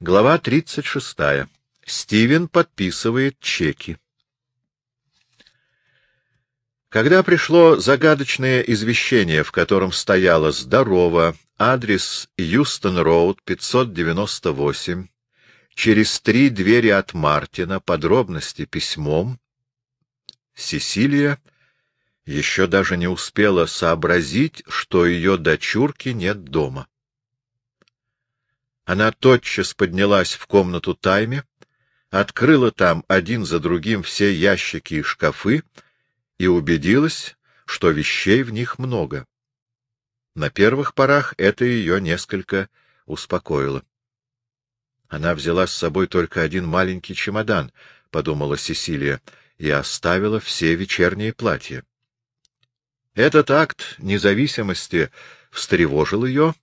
Глава 36. Стивен подписывает чеки. Когда пришло загадочное извещение, в котором стояло «Здорово», адрес Юстон-Роуд, 598, через три двери от Мартина, подробности письмом, Сесилия еще даже не успела сообразить, что ее дочурки нет дома. Она тотчас поднялась в комнату Тайме, открыла там один за другим все ящики и шкафы и убедилась, что вещей в них много. На первых порах это ее несколько успокоило. Она взяла с собой только один маленький чемодан, — подумала Сесилия, — и оставила все вечерние платья. Этот акт независимости встревожил ее,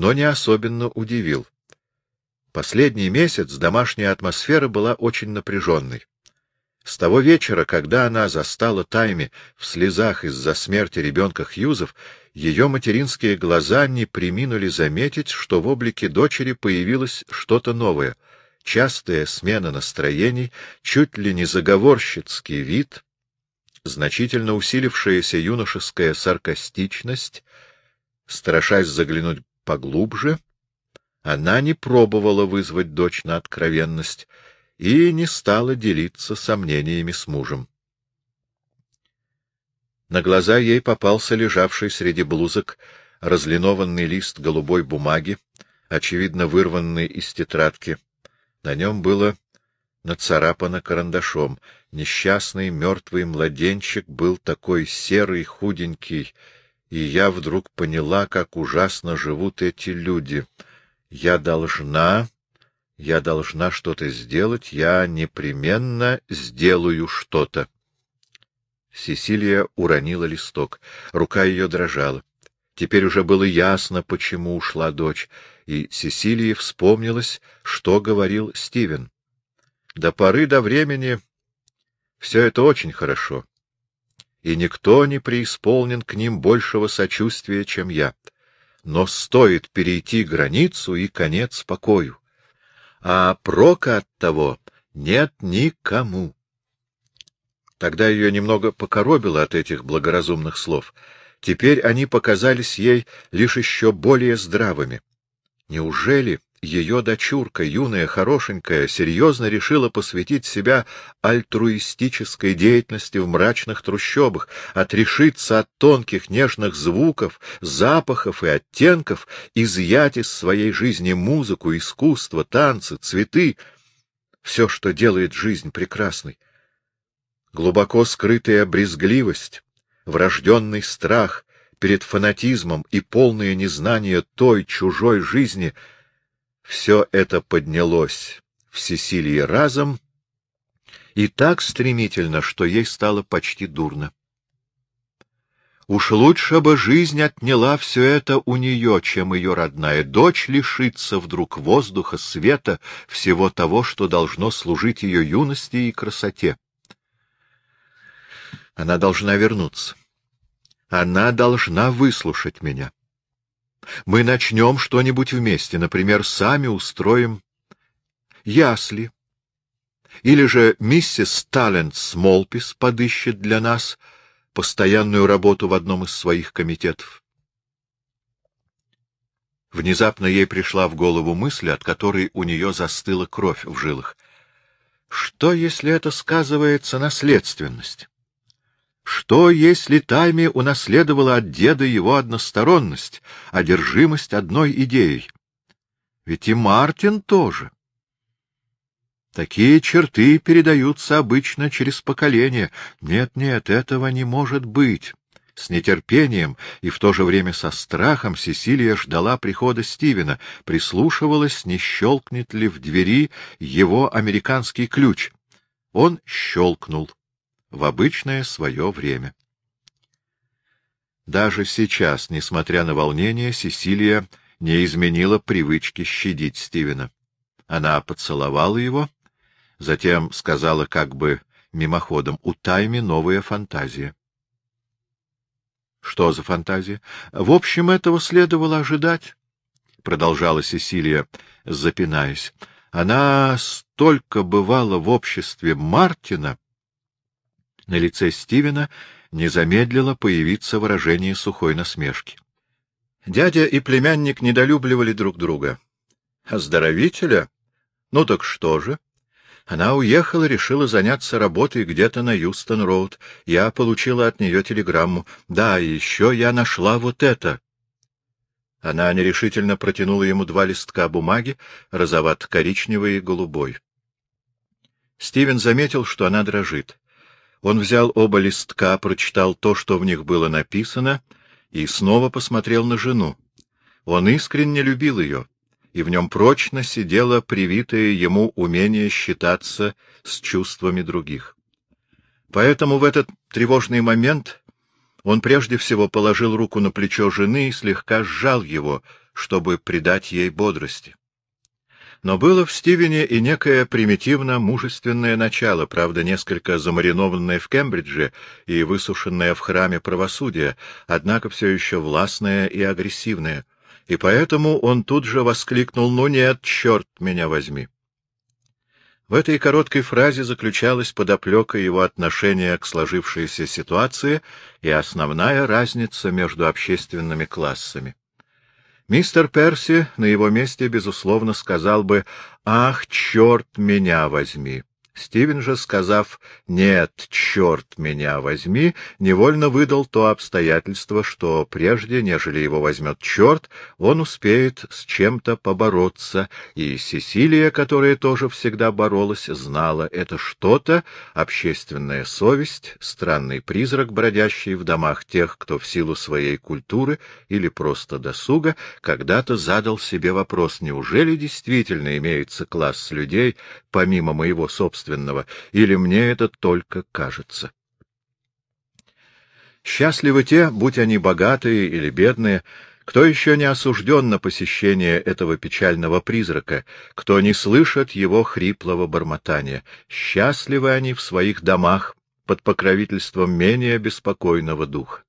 но не особенно удивил. Последний месяц домашняя атмосфера была очень напряженной. С того вечера, когда она застала Тайми в слезах из-за смерти ребенка Хьюзов, ее материнские глаза не приминули заметить, что в облике дочери появилось что-то новое. Частая смена настроений, чуть ли не заговорщицкий вид, значительно усилившаяся юношеская саркастичность, страшась заглянуть поглубже, она не пробовала вызвать дочь на откровенность и не стала делиться сомнениями с мужем. На глаза ей попался лежавший среди блузок разлинованный лист голубой бумаги, очевидно вырванный из тетрадки. На нем было нацарапано карандашом. Несчастный мертвый младенчик был такой серый, худенький, и я вдруг поняла, как ужасно живут эти люди. Я должна, я должна что-то сделать, я непременно сделаю что-то. Сесилия уронила листок. Рука ее дрожала. Теперь уже было ясно, почему ушла дочь, и Сесилии вспомнилось, что говорил Стивен. До поры до времени все это очень хорошо, и никто не преисполнен к ним большего сочувствия, чем я. Но стоит перейти границу, и конец покою. А прока от того нет никому. Тогда ее немного покоробило от этих благоразумных слов. Теперь они показались ей лишь еще более здравыми. Неужели ее дочурка, юная, хорошенькая, серьезно решила посвятить себя альтруистической деятельности в мрачных трущобах, отрешиться от тонких нежных звуков, запахов и оттенков, изъять из своей жизни музыку, искусство, танцы, цветы, все, что делает жизнь прекрасной. Глубоко скрытая брезгливость, врожденный страх перед фанатизмом и полное незнание той чужой жизни — все это поднялось в Сесилии разом и так стремительно, что ей стало почти дурно. Уж лучше бы жизнь отняла все это у нее, чем ее родная дочь лишится вдруг воздуха, света, всего того, что должно служить ее юности и красоте. Она должна вернуться. Она должна выслушать меня. Мы начнем что-нибудь вместе, например, сами устроим ясли. Или же миссис Талент Смолпис подыщет для нас постоянную работу в одном из своих комитетов. Внезапно ей пришла в голову мысль, от которой у нее застыла кровь в жилах. Что, если это сказывается наследственность? Что, если Тайми унаследовала от деда его односторонность, одержимость одной идеей? Ведь и Мартин тоже. Такие черты передаются обычно через поколение. Нет-нет, этого не может быть. С нетерпением и в то же время со страхом Сесилия ждала прихода Стивена, прислушивалась, не щелкнет ли в двери его американский ключ. Он щелкнул в обычное свое время. Даже сейчас, несмотря на волнение, Сесилия не изменила привычки щадить Стивена. Она поцеловала его, затем сказала как бы мимоходом, у Тайми новая фантазия. Что за фантазия? В общем, этого следовало ожидать. — продолжала Сесилия, запинаясь, — она столько бывала в обществе Мартина. На лице Стивена не замедлило появиться выражение сухой насмешки. Дядя и племянник недолюбливали друг друга. Оздоровителя? Ну так что же? Она уехала, решила заняться работой где-то на Юстон-Роуд. Я получила от нее телеграмму. Да, и еще я нашла вот это. Она нерешительно протянула ему два листка бумаги, розовато-коричневый и голубой. Стивен заметил, что она дрожит. Он взял оба листка, прочитал то, что в них было написано, и снова посмотрел на жену. Он искренне любил ее, и в нем прочно сидело привитое ему умение считаться с чувствами других. Поэтому в этот тревожный момент он прежде всего положил руку на плечо жены и слегка сжал его, чтобы придать ей бодрости. Но было в Стивене и некое примитивно-мужественное начало, правда, несколько замаринованное в Кембридже и высушенное в храме правосудия, однако все еще властное и агрессивное. И поэтому он тут же воскликнул «Ну нет, черт меня возьми!» В этой короткой фразе заключалась подоплека его отношения к сложившейся ситуации и основная разница между общественными классами. Мистер Перси на его месте, безусловно, сказал бы «Ах, черт меня возьми!» Стивен же, сказав «нет, черт меня возьми», невольно выдал то обстоятельство, что прежде, нежели его возьмет черт, он успеет с чем-то побороться, и Сесилия, которая тоже всегда боролась, знала это что-то, общественная совесть, странный призрак, бродящий в домах тех, кто в силу своей культуры или просто досуга когда-то задал себе вопрос, неужели действительно имеется класс людей, помимо моего собственного или мне это только кажется. Счастливы те, будь они богатые или бедные, кто еще не осужден на посещение этого печального призрака, кто не слышит его хриплого бормотания. Счастливы они в своих домах под покровительством менее беспокойного духа.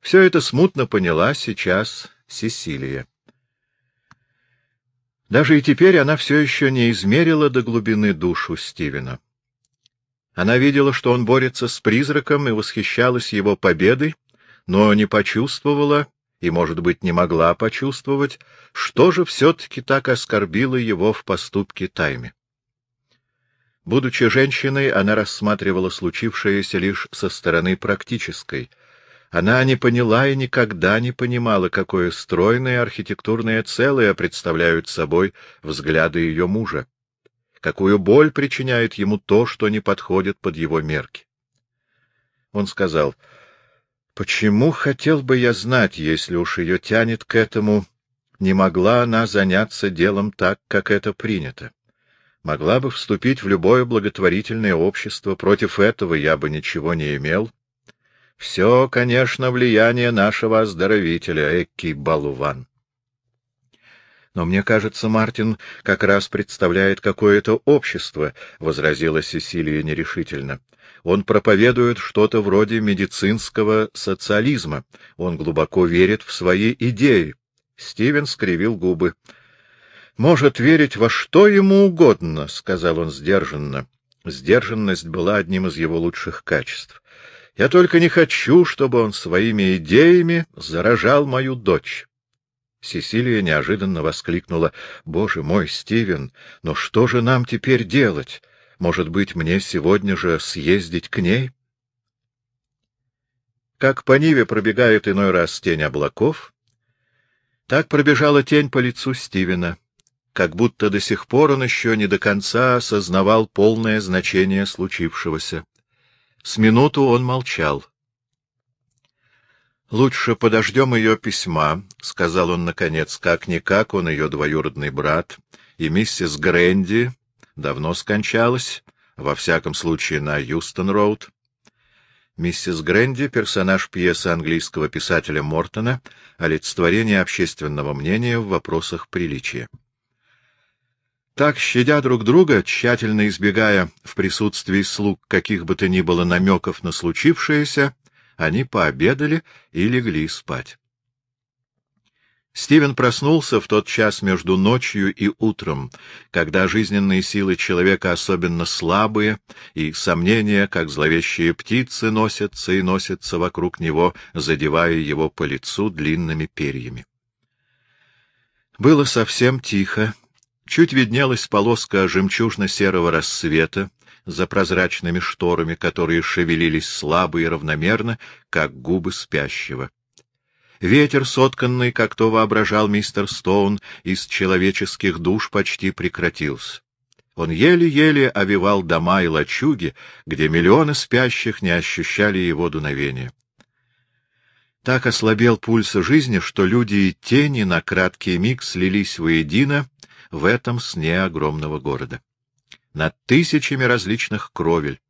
Все это смутно поняла сейчас Сесилия. Даже и теперь она все еще не измерила до глубины душу Стивена. Она видела, что он борется с призраком и восхищалась его победой, но не почувствовала и, может быть, не могла почувствовать, что же все-таки так оскорбило его в поступке Тайме. Будучи женщиной, она рассматривала случившееся лишь со стороны практической — она не поняла и никогда не понимала, какое стройное архитектурное целое представляют собой взгляды ее мужа, какую боль причиняет ему то, что не подходит под его мерки. Он сказал, «Почему хотел бы я знать, если уж ее тянет к этому, не могла она заняться делом так, как это принято? Могла бы вступить в любое благотворительное общество, против этого я бы ничего не имел». Все, конечно, влияние нашего оздоровителя, Экки Балуван. Но мне кажется, Мартин как раз представляет какое-то общество, — возразила Сесилия нерешительно. Он проповедует что-то вроде медицинского социализма. Он глубоко верит в свои идеи. Стивен скривил губы. — Может верить во что ему угодно, — сказал он сдержанно. Сдержанность была одним из его лучших качеств. Я только не хочу, чтобы он своими идеями заражал мою дочь. Сесилия неожиданно воскликнула. — Боже мой, Стивен, но что же нам теперь делать? Может быть, мне сегодня же съездить к ней? Как по Ниве пробегает иной раз тень облаков, так пробежала тень по лицу Стивена, как будто до сих пор он еще не до конца осознавал полное значение случившегося. С минуту он молчал. — Лучше подождем ее письма, — сказал он наконец, — как-никак он ее двоюродный брат, и миссис Грэнди давно скончалась, во всяком случае на Юстон-Роуд. Миссис Грэнди — персонаж пьесы английского писателя Мортона, олицетворение общественного мнения в вопросах приличия. Так, щадя друг друга, тщательно избегая в присутствии слуг каких бы то ни было намеков на случившееся, они пообедали и легли спать. Стивен проснулся в тот час между ночью и утром, когда жизненные силы человека особенно слабые, и сомнения, как зловещие птицы, носятся и носятся вокруг него, задевая его по лицу длинными перьями. Было совсем тихо. Чуть виднелась полоска жемчужно-серого рассвета за прозрачными шторами, которые шевелились слабо и равномерно, как губы спящего. Ветер, сотканный, как то воображал мистер Стоун, из человеческих душ почти прекратился. Он еле-еле овивал дома и лачуги, где миллионы спящих не ощущали его дуновения. Так ослабел пульс жизни, что люди и тени на краткий миг слились воедино в этом сне огромного города. Над тысячами различных кровель,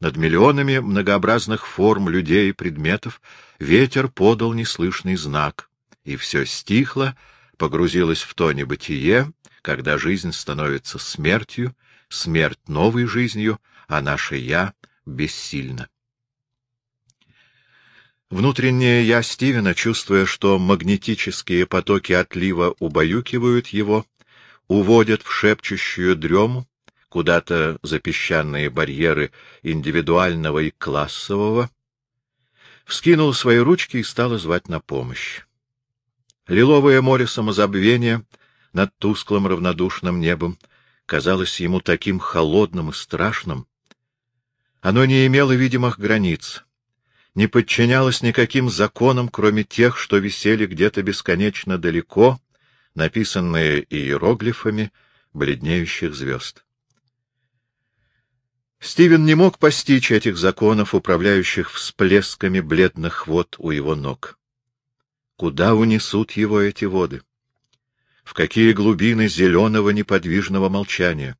над миллионами многообразных форм людей и предметов ветер подал неслышный знак, и все стихло, погрузилось в то небытие, когда жизнь становится смертью, смерть новой жизнью, а наше «я» бессильно. Внутреннее «я» Стивена, чувствуя, что магнетические потоки отлива убаюкивают его, уводят в шепчущую дрему, куда-то за песчаные барьеры индивидуального и классового, вскинул свои ручки и стал звать на помощь. Лиловое море самозабвения над тусклым равнодушным небом казалось ему таким холодным и страшным. Оно не имело видимых границ, не подчинялось никаким законам, кроме тех, что висели где-то бесконечно далеко, написанные иероглифами бледнеющих звезд. Стивен не мог постичь этих законов, управляющих всплесками бледных вод у его ног. Куда унесут его эти воды? В какие глубины зеленого неподвижного молчания?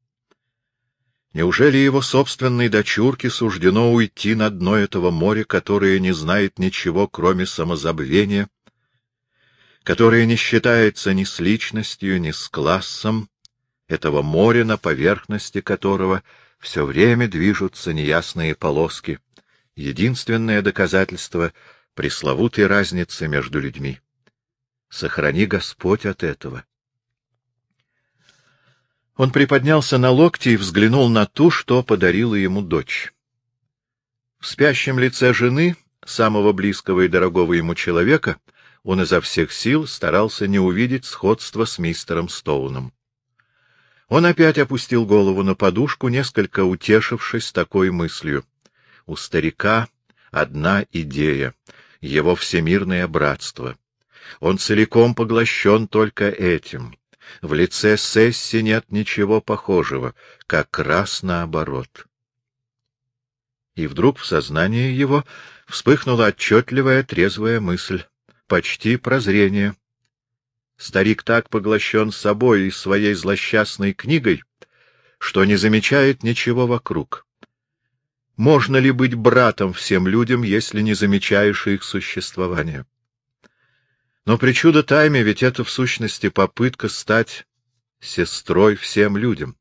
Неужели его собственной дочурке суждено уйти на дно этого моря, которое не знает ничего, кроме самозабвения, которое не считается ни с личностью, ни с классом, этого моря, на поверхности которого — все время движутся неясные полоски. Единственное доказательство пресловутой разницы между людьми. Сохрани Господь от этого. Он приподнялся на локти и взглянул на ту, что подарила ему дочь. В спящем лице жены, самого близкого и дорогого ему человека, он изо всех сил старался не увидеть сходства с мистером Стоуном. Он опять опустил голову на подушку, несколько утешившись такой мыслью. У старика одна идея — его всемирное братство. Он целиком поглощен только этим. В лице Сесси нет ничего похожего, как раз наоборот. И вдруг в сознании его вспыхнула отчетливая трезвая мысль, почти прозрение. Старик так поглощен собой и своей злосчастной книгой, что не замечает ничего вокруг. Можно ли быть братом всем людям, если не замечаешь их существования? Но причуда тайме ведь это в сущности попытка стать сестрой всем людям.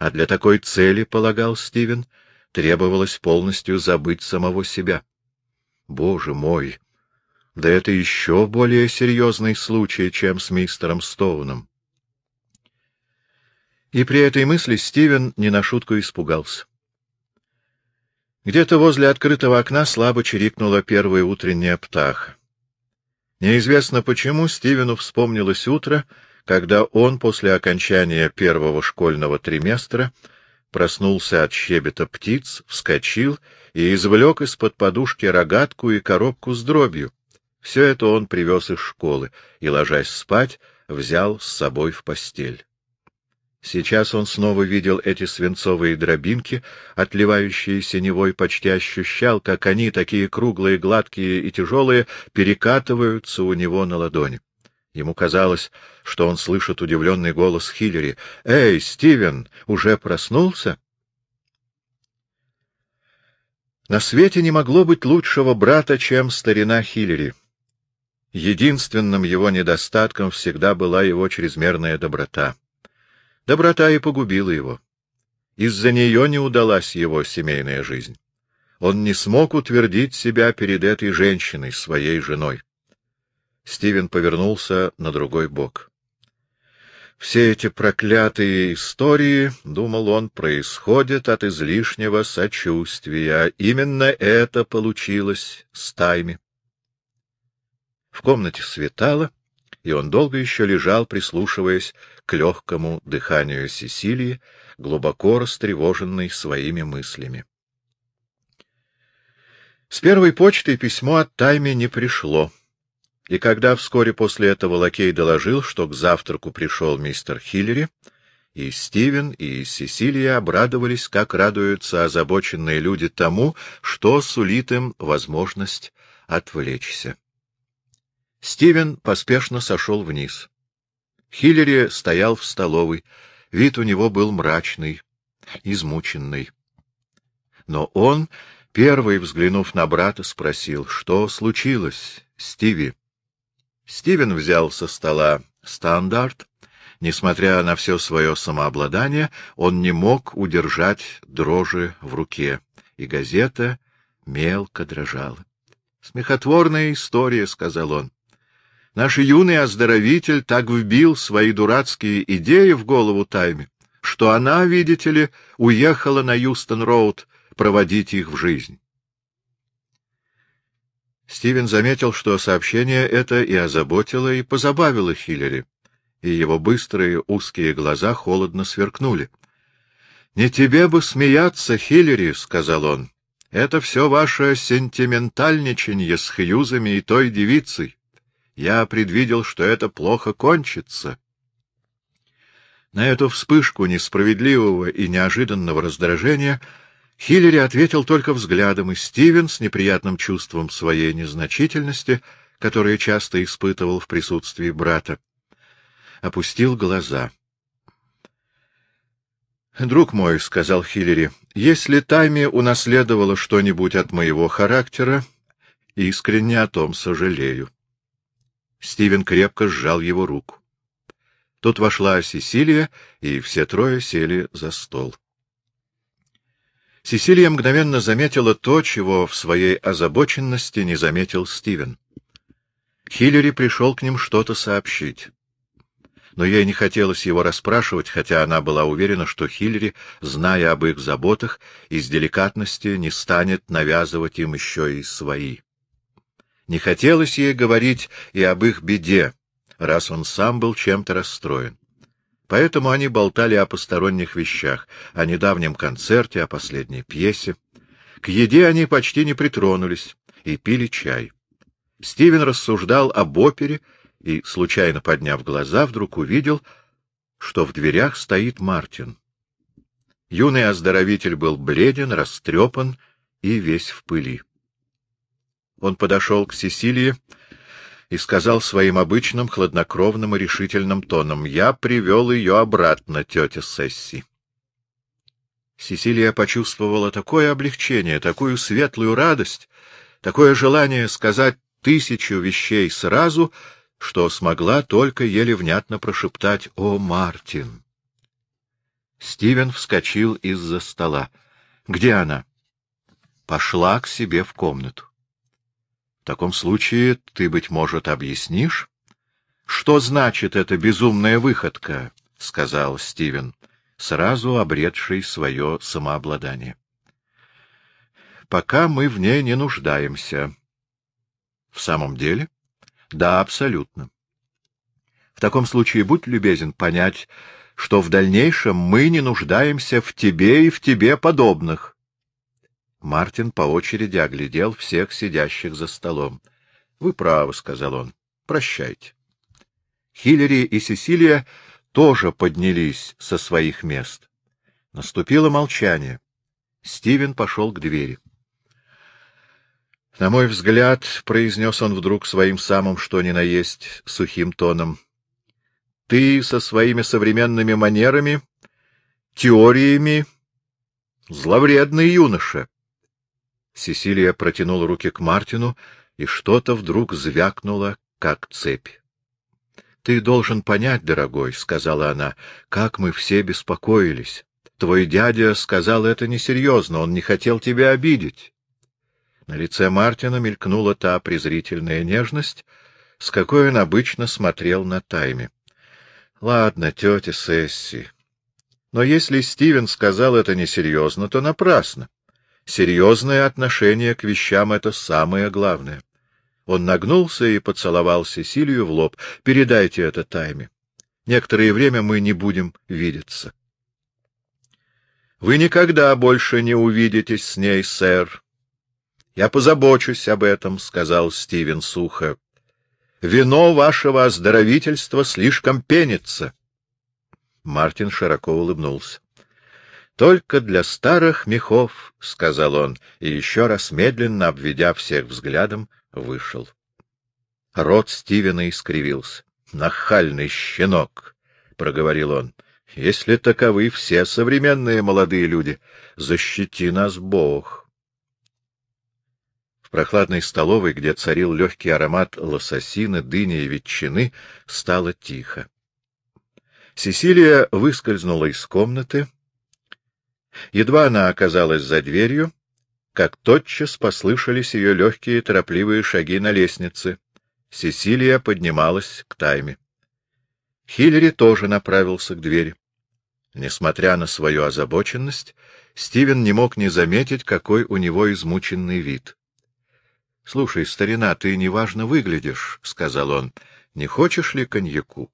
А для такой цели, полагал Стивен, требовалось полностью забыть самого себя. Боже мой! Да это еще более серьезный случай, чем с мистером Стоуном. И при этой мысли Стивен не на шутку испугался. Где-то возле открытого окна слабо чирикнула первая утренняя птаха. Неизвестно почему Стивену вспомнилось утро, когда он после окончания первого школьного триместра проснулся от щебета птиц, вскочил и извлек из-под подушки рогатку и коробку с дробью. Все это он привез из школы и, ложась спать, взял с собой в постель. Сейчас он снова видел эти свинцовые дробинки, отливающие синевой, почти ощущал, как они, такие круглые, гладкие и тяжелые, перекатываются у него на ладони. Ему казалось, что он слышит удивленный голос Хиллери. «Эй, Стивен, уже проснулся?» На свете не могло быть лучшего брата, чем старина Хиллери. Единственным его недостатком всегда была его чрезмерная доброта. Доброта и погубила его. Из-за нее не удалась его семейная жизнь. Он не смог утвердить себя перед этой женщиной, своей женой. Стивен повернулся на другой бок. Все эти проклятые истории, — думал он, — происходят от излишнего сочувствия. Именно это получилось с Тайми. В комнате светало, и он долго еще лежал, прислушиваясь к легкому дыханию Сесилии, глубоко растревоженной своими мыслями. С первой почтой письмо от Тайми не пришло. И когда вскоре после этого лакей доложил, что к завтраку пришел мистер Хиллери, и Стивен, и Сесилия обрадовались, как радуются озабоченные люди тому, что сулит им возможность отвлечься. Стивен поспешно сошел вниз. Хиллери стоял в столовой, вид у него был мрачный, измученный. Но он, первый взглянув на брата, спросил, что случилось, Стиви? Стивен взял со стола стандарт. Несмотря на все свое самообладание, он не мог удержать дрожи в руке, и газета мелко дрожала. — Смехотворная история, — сказал он. Наш юный оздоровитель так вбил свои дурацкие идеи в голову Тайме, что она, видите ли, уехала на Юстон-Роуд проводить их в жизнь. Стивен заметил, что сообщение это и озаботило, и позабавило Хиллери, и его быстрые узкие глаза холодно сверкнули. — Не тебе бы смеяться, Хиллери, — сказал он. — Это все ваше сентиментальничанье с Хьюзами и той девицей. Я предвидел, что это плохо кончится. На эту вспышку несправедливого и неожиданного раздражения — Хиллери ответил только взглядом, и Стивен с неприятным чувством своей незначительности, которое часто испытывал в присутствии брата, опустил глаза. — Друг мой, — сказал Хиллери, — если Тайми унаследовала что-нибудь от моего характера, искренне о том сожалею. Стивен крепко сжал его руку. Тут вошла Сесилия, и все трое сели за стол. Сесилия мгновенно заметила то, чего в своей озабоченности не заметил Стивен. Хиллери пришел к ним что-то сообщить. Но ей не хотелось его расспрашивать, хотя она была уверена, что Хиллери, зная об их заботах, из деликатности не станет навязывать им еще и свои. Не хотелось ей говорить и об их беде, раз он сам был чем-то расстроен. Поэтому они болтали о посторонних вещах, о недавнем концерте, о последней пьесе. К еде они почти не притронулись и пили чай. Стивен рассуждал об опере и, случайно подняв глаза, вдруг увидел, что в дверях стоит Мартин. Юный оздоровитель был бледен, растрепан и весь в пыли. Он подошел к Сесилии и сказал своим обычным хладнокровным и решительным тоном, «Я привел ее обратно, тетя Сесси». Сесилия почувствовала такое облегчение, такую светлую радость, такое желание сказать тысячу вещей сразу, что смогла только еле внятно прошептать «О, Мартин!». Стивен вскочил из-за стола. «Где она?» «Пошла к себе в комнату» таком случае ты, быть может, объяснишь, что значит эта безумная выходка, — сказал Стивен, сразу обретший свое самообладание. — Пока мы в ней не нуждаемся. — В самом деле? — Да, абсолютно. В таком случае будь любезен понять, что в дальнейшем мы не нуждаемся в тебе и в тебе подобных. Мартин по очереди оглядел всех сидящих за столом. — Вы правы, — сказал он. — Прощайте. Хиллери и Сесилия тоже поднялись со своих мест. Наступило молчание. Стивен пошел к двери. — На мой взгляд, — произнес он вдруг своим самым что ни на есть сухим тоном, — ты со своими современными манерами, теориями, зловредный юноша. Сесилия протянула руки к Мартину, и что-то вдруг звякнуло, как цепь. — Ты должен понять, дорогой, — сказала она, — как мы все беспокоились. Твой дядя сказал это несерьезно, он не хотел тебя обидеть. На лице Мартина мелькнула та презрительная нежность, с какой он обычно смотрел на тайме. Ладно, тетя Сесси. Но если Стивен сказал это несерьезно, то напрасно. Серьезное отношение к вещам — это самое главное. Он нагнулся и поцеловал Сесилию в лоб. «Передайте это Тайме. Некоторое время мы не будем видеться». «Вы никогда больше не увидитесь с ней, сэр». «Я позабочусь об этом», — сказал Стивен сухо. «Вино вашего оздоровительства слишком пенится». Мартин широко улыбнулся. Только для старых мехов, — сказал он, и еще раз медленно, обведя всех взглядом, вышел. Рот Стивена искривился. — Нахальный щенок, — проговорил он. — Если таковы все современные молодые люди, защити нас Бог. В прохладной столовой, где царил легкий аромат лососины, дыни и ветчины, стало тихо. Сесилия выскользнула из комнаты, Едва она оказалась за дверью, как тотчас послышались ее легкие торопливые шаги на лестнице. Сесилия поднималась к тайме. Хиллери тоже направился к двери. Несмотря на свою озабоченность, Стивен не мог не заметить, какой у него измученный вид. — Слушай, старина, ты неважно выглядишь, — сказал он. — Не хочешь ли коньяку?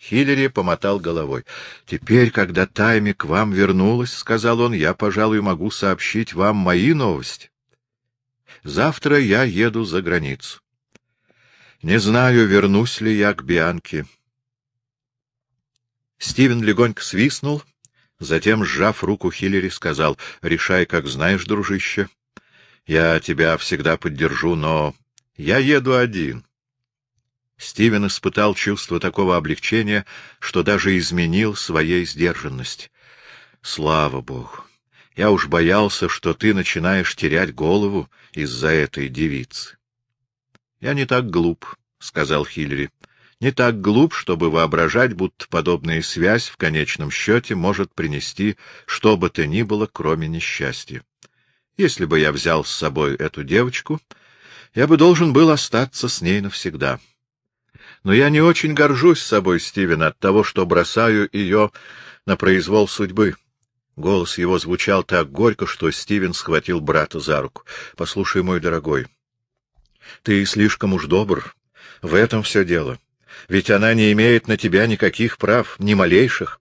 Хиллери помотал головой. — Теперь, когда Тайми к вам вернулась, — сказал он, — я, пожалуй, могу сообщить вам мои новости. Завтра я еду за границу. Не знаю, вернусь ли я к Бианке. Стивен легонько свистнул, затем, сжав руку Хиллери, сказал, — Решай, как знаешь, дружище. Я тебя всегда поддержу, но я еду один. Стивен испытал чувство такого облегчения, что даже изменил своей сдержанность. Слава Богу! Я уж боялся, что ты начинаешь терять голову из-за этой девицы. — Я не так глуп, — сказал Хиллери. — Не так глуп, чтобы воображать, будто подобная связь в конечном счете может принести что бы то ни было, кроме несчастья. Если бы я взял с собой эту девочку, я бы должен был остаться с ней навсегда. — но я не очень горжусь собой, Стивен, от того, что бросаю ее на произвол судьбы. Голос его звучал так горько, что Стивен схватил брата за руку. — Послушай, мой дорогой, ты слишком уж добр. В этом все дело. Ведь она не имеет на тебя никаких прав, ни малейших,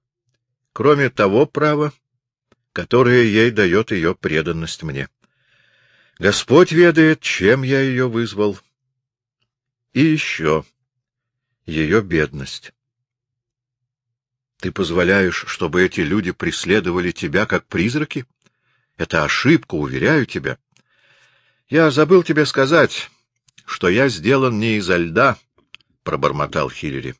кроме того права, которое ей дает ее преданность мне. Господь ведает, чем я ее вызвал. И еще ее бедность. Ты позволяешь, чтобы эти люди преследовали тебя как призраки? Это ошибка, уверяю тебя. Я забыл тебе сказать, что я сделан не изо льда, — пробормотал Хиллери.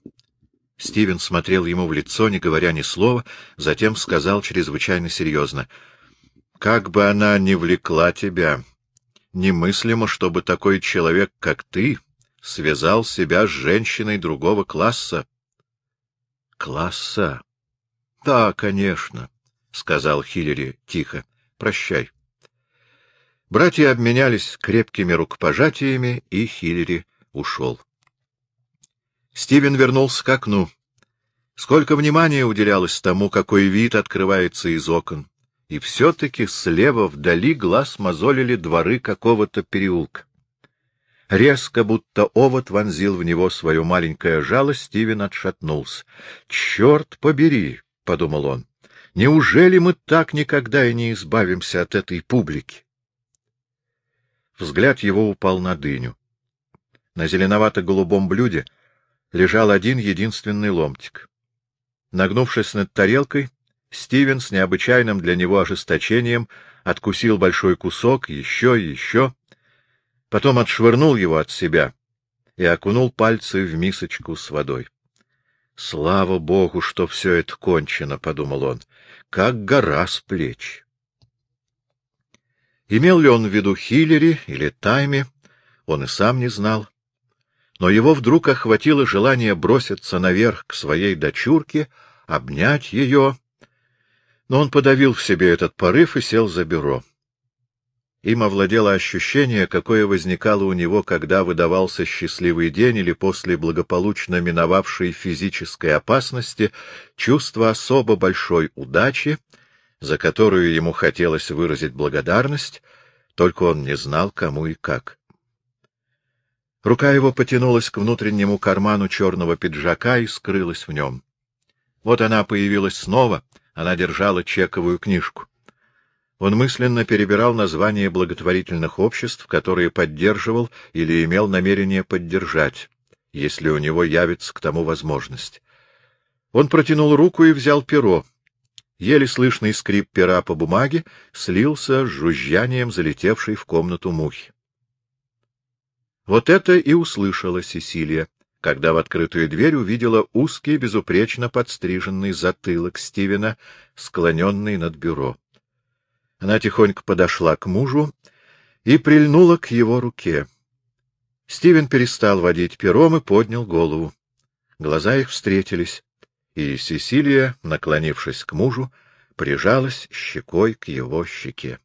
Стивен смотрел ему в лицо, не говоря ни слова, затем сказал чрезвычайно серьезно. — Как бы она ни влекла тебя, немыслимо, чтобы такой человек, как ты, связал себя с женщиной другого класса. — Класса? — Да, конечно, — сказал Хиллери тихо. — Прощай. Братья обменялись крепкими рукопожатиями, и Хиллери ушел. Стивен вернулся к окну. Сколько внимания уделялось тому, какой вид открывается из окон. И все-таки слева вдали глаз мозолили дворы какого-то переулка. Резко, будто овод вонзил в него свое маленькое жало, Стивен отшатнулся. — Черт побери! — подумал он. — Неужели мы так никогда и не избавимся от этой публики? Взгляд его упал на дыню. На зеленовато-голубом блюде лежал один единственный ломтик. Нагнувшись над тарелкой, Стивен с необычайным для него ожесточением откусил большой кусок, еще и еще, потом отшвырнул его от себя и окунул пальцы в мисочку с водой. «Слава Богу, что все это кончено», — подумал он, — «как гора с плеч». Имел ли он в виду Хиллери или Тайми, он и сам не знал. Но его вдруг охватило желание броситься наверх к своей дочурке, обнять ее. Но он подавил в себе этот порыв и сел за бюро. Им овладело ощущение, какое возникало у него, когда выдавался счастливый день или после благополучно миновавшей физической опасности, чувство особо большой удачи, за которую ему хотелось выразить благодарность, только он не знал, кому и как. Рука его потянулась к внутреннему карману черного пиджака и скрылась в нем. Вот она появилась снова, она держала чековую книжку. Он мысленно перебирал названия благотворительных обществ, которые поддерживал или имел намерение поддержать, если у него явится к тому возможность. Он протянул руку и взял перо. Еле слышный скрип пера по бумаге слился с жужжанием залетевшей в комнату мухи. Вот это и услышала Сесилия, когда в открытую дверь увидела узкий, безупречно подстриженный затылок Стивена, склоненный над бюро. Она тихонько подошла к мужу и прильнула к его руке. Стивен перестал водить пером и поднял голову. Глаза их встретились, и Сесилия, наклонившись к мужу, прижалась щекой к его щеке.